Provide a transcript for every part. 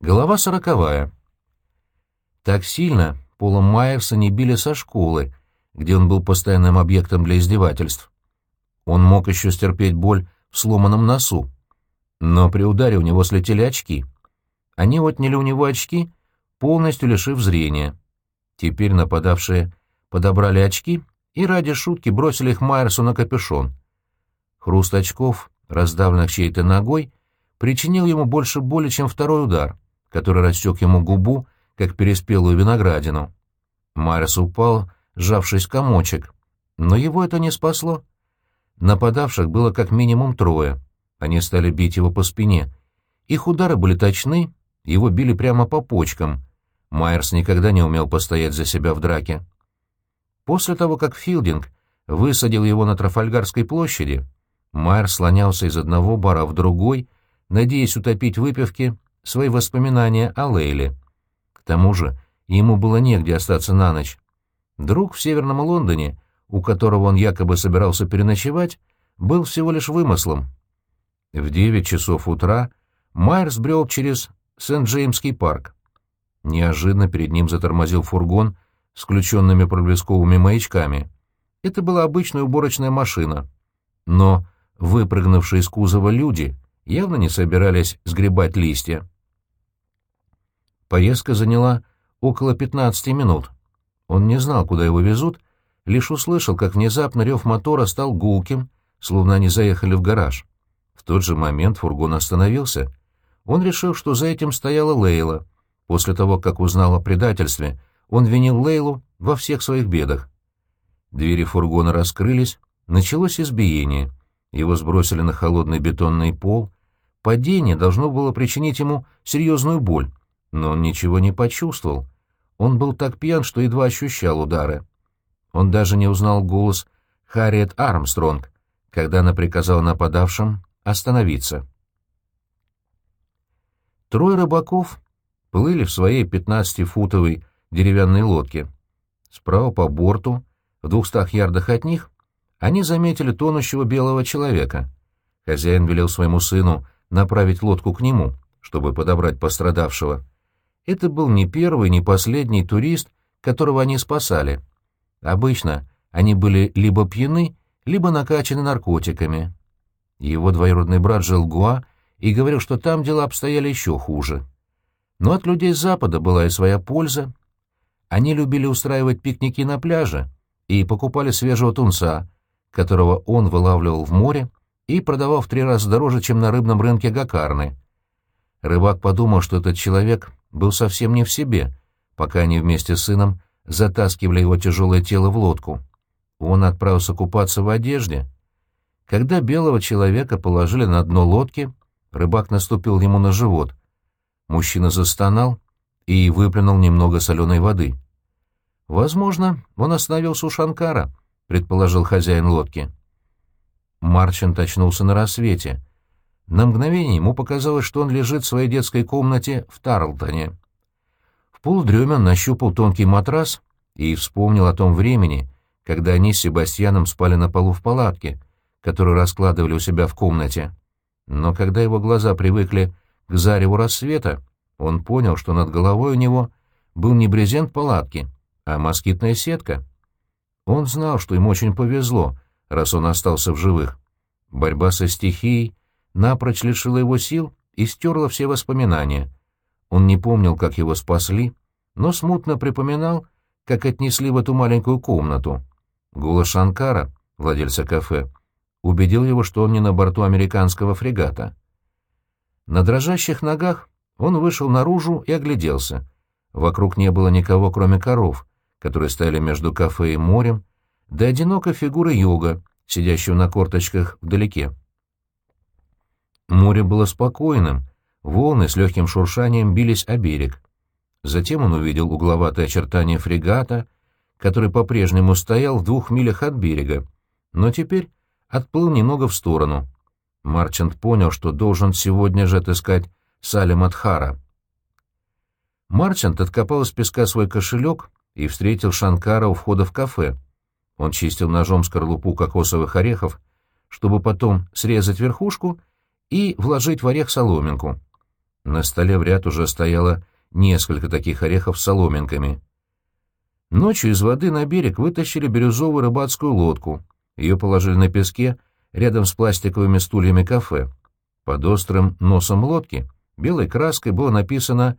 Голова сороковая. Так сильно Пола Майерса не били со школы, где он был постоянным объектом для издевательств. Он мог еще стерпеть боль в сломанном носу. Но при ударе у него слетели очки. Они отняли у него очки, полностью лишив зрения. Теперь нападавшие подобрали очки и ради шутки бросили их Майерсу на капюшон. Хруст очков, раздавленных чьей-то ногой, причинил ему больше боли, чем второй удар, который рассек ему губу, как переспелую виноградину. Майерс упал, сжавшись комочек, но его это не спасло. Нападавших было как минимум трое. Они стали бить его по спине. Их удары были точны, его били прямо по почкам. Майерс никогда не умел постоять за себя в драке. После того, как Филдинг высадил его на Трафальгарской площади, Майер слонялся из одного бара в другой, надеясь утопить выпивки свои воспоминания о Лейле. К тому же ему было негде остаться на ночь. Друг в Северном Лондоне, у которого он якобы собирался переночевать, был всего лишь вымыслом. В девять часов утра Майер сбрел через Сент-Джеймский парк. Неожиданно перед ним затормозил фургон с включенными проблесковыми маячками. Это была обычная уборочная машина. Но выпрыгнувшие из кузова люди явно не собирались сгребать листья. Поездка заняла около 15 минут. Он не знал, куда его везут, лишь услышал, как внезапно рев мотора стал гулким, словно они заехали в гараж. В тот же момент фургон остановился. Он решил, что за этим стояла Лейла. После того, как узнал о предательстве, он винил Лейлу во всех своих бедах. Двери фургона раскрылись, началось избиение. Его сбросили на холодный бетонный пол. Падение должно было причинить ему серьезную боль, но он ничего не почувствовал. Он был так пьян, что едва ощущал удары. Он даже не узнал голос Харриет Армстронг, когда она приказала нападавшим остановиться. Трое рыбаков плыли в своей пятнадцатифутовой деревянной лодке. Справа по борту, в двухстах ярдах от них, они заметили тонущего белого человека. Хозяин велел своему сыну направить лодку к нему, чтобы подобрать пострадавшего. Это был не первый, не последний турист, которого они спасали. Обычно они были либо пьяны, либо накачаны наркотиками. Его двоюродный брат жил в Гуа и говорил, что там дела обстояли еще хуже. Но от людей Запада была и своя польза. Они любили устраивать пикники на пляже и покупали свежего тунца, которого он вылавливал в море и продавал в три раза дороже, чем на рыбном рынке Гакарны. Рыбак подумал, что этот человек был совсем не в себе, пока они вместе с сыном затаскивали его тяжелое тело в лодку. Он отправился купаться в одежде. Когда белого человека положили на дно лодки, рыбак наступил ему на живот. Мужчина застонал и выплюнул немного соленой воды. «Возможно, он остановился у Шанкара», — предположил хозяин лодки. Марчант очнулся на рассвете. На мгновение ему показалось, что он лежит в своей детской комнате в Тарлтоне. В полудреме он нащупал тонкий матрас и вспомнил о том времени, когда они с Себастьяном спали на полу в палатке, которую раскладывали у себя в комнате. Но когда его глаза привыкли к зареву рассвета, он понял, что над головой у него был не брезент палатки, а москитная сетка. Он знал, что ему очень повезло, раз он остался в живых. Борьба со стихией напрочь лишила его сил и стерла все воспоминания. Он не помнил, как его спасли, но смутно припоминал, как отнесли в эту маленькую комнату. Голос Шанкара, владельца кафе, убедил его, что он не на борту американского фрегата. На дрожащих ногах он вышел наружу и огляделся. Вокруг не было никого, кроме коров, которые стояли между кафе и морем, да одинокой фигуры йога, сидящего на корточках вдалеке. Море было спокойным, волны с легким шуршанием бились о берег. Затем он увидел угловатое очертание фрегата, который по-прежнему стоял в двух милях от берега, но теперь отплыл немного в сторону. Марчант понял, что должен сегодня же отыскать Салем Адхара. Марчант откопал из песка свой кошелек и встретил Шанкара у входа в кафе. Он чистил ножом скорлупу кокосовых орехов, чтобы потом срезать верхушку и вложить в орех соломинку. На столе в ряд уже стояло несколько таких орехов с соломинками. Ночью из воды на берег вытащили бирюзовую рыбацкую лодку. Ее положили на песке рядом с пластиковыми стульями кафе. Под острым носом лодки белой краской было написано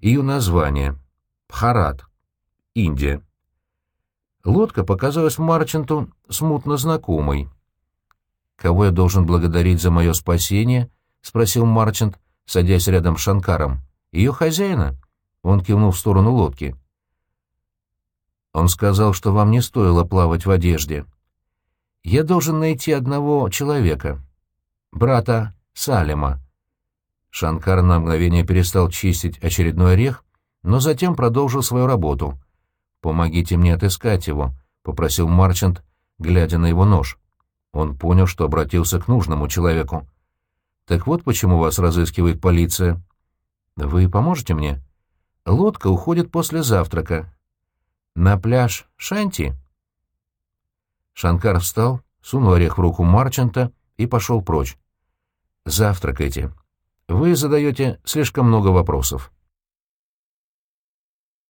ее название — Пхарат, Индия. Лодка показалась Марчанту смутно знакомой. «Кого я должен благодарить за мое спасение?» — спросил Марчант, садясь рядом с Шанкаром. «Ее хозяина?» Он кивнул в сторону лодки. «Он сказал, что вам не стоило плавать в одежде. Я должен найти одного человека. Брата Салема». Шанкар на мгновение перестал чистить очередной орех, но затем продолжил свою работу. «Помогите мне отыскать его», — попросил Марчант, глядя на его нож. Он понял, что обратился к нужному человеку. «Так вот почему вас разыскивает полиция. Вы поможете мне? Лодка уходит после завтрака. На пляж Шанти?» Шанкар встал, сунул орех в руку Марчанта и пошел прочь. «Завтракайте. Вы задаете слишком много вопросов».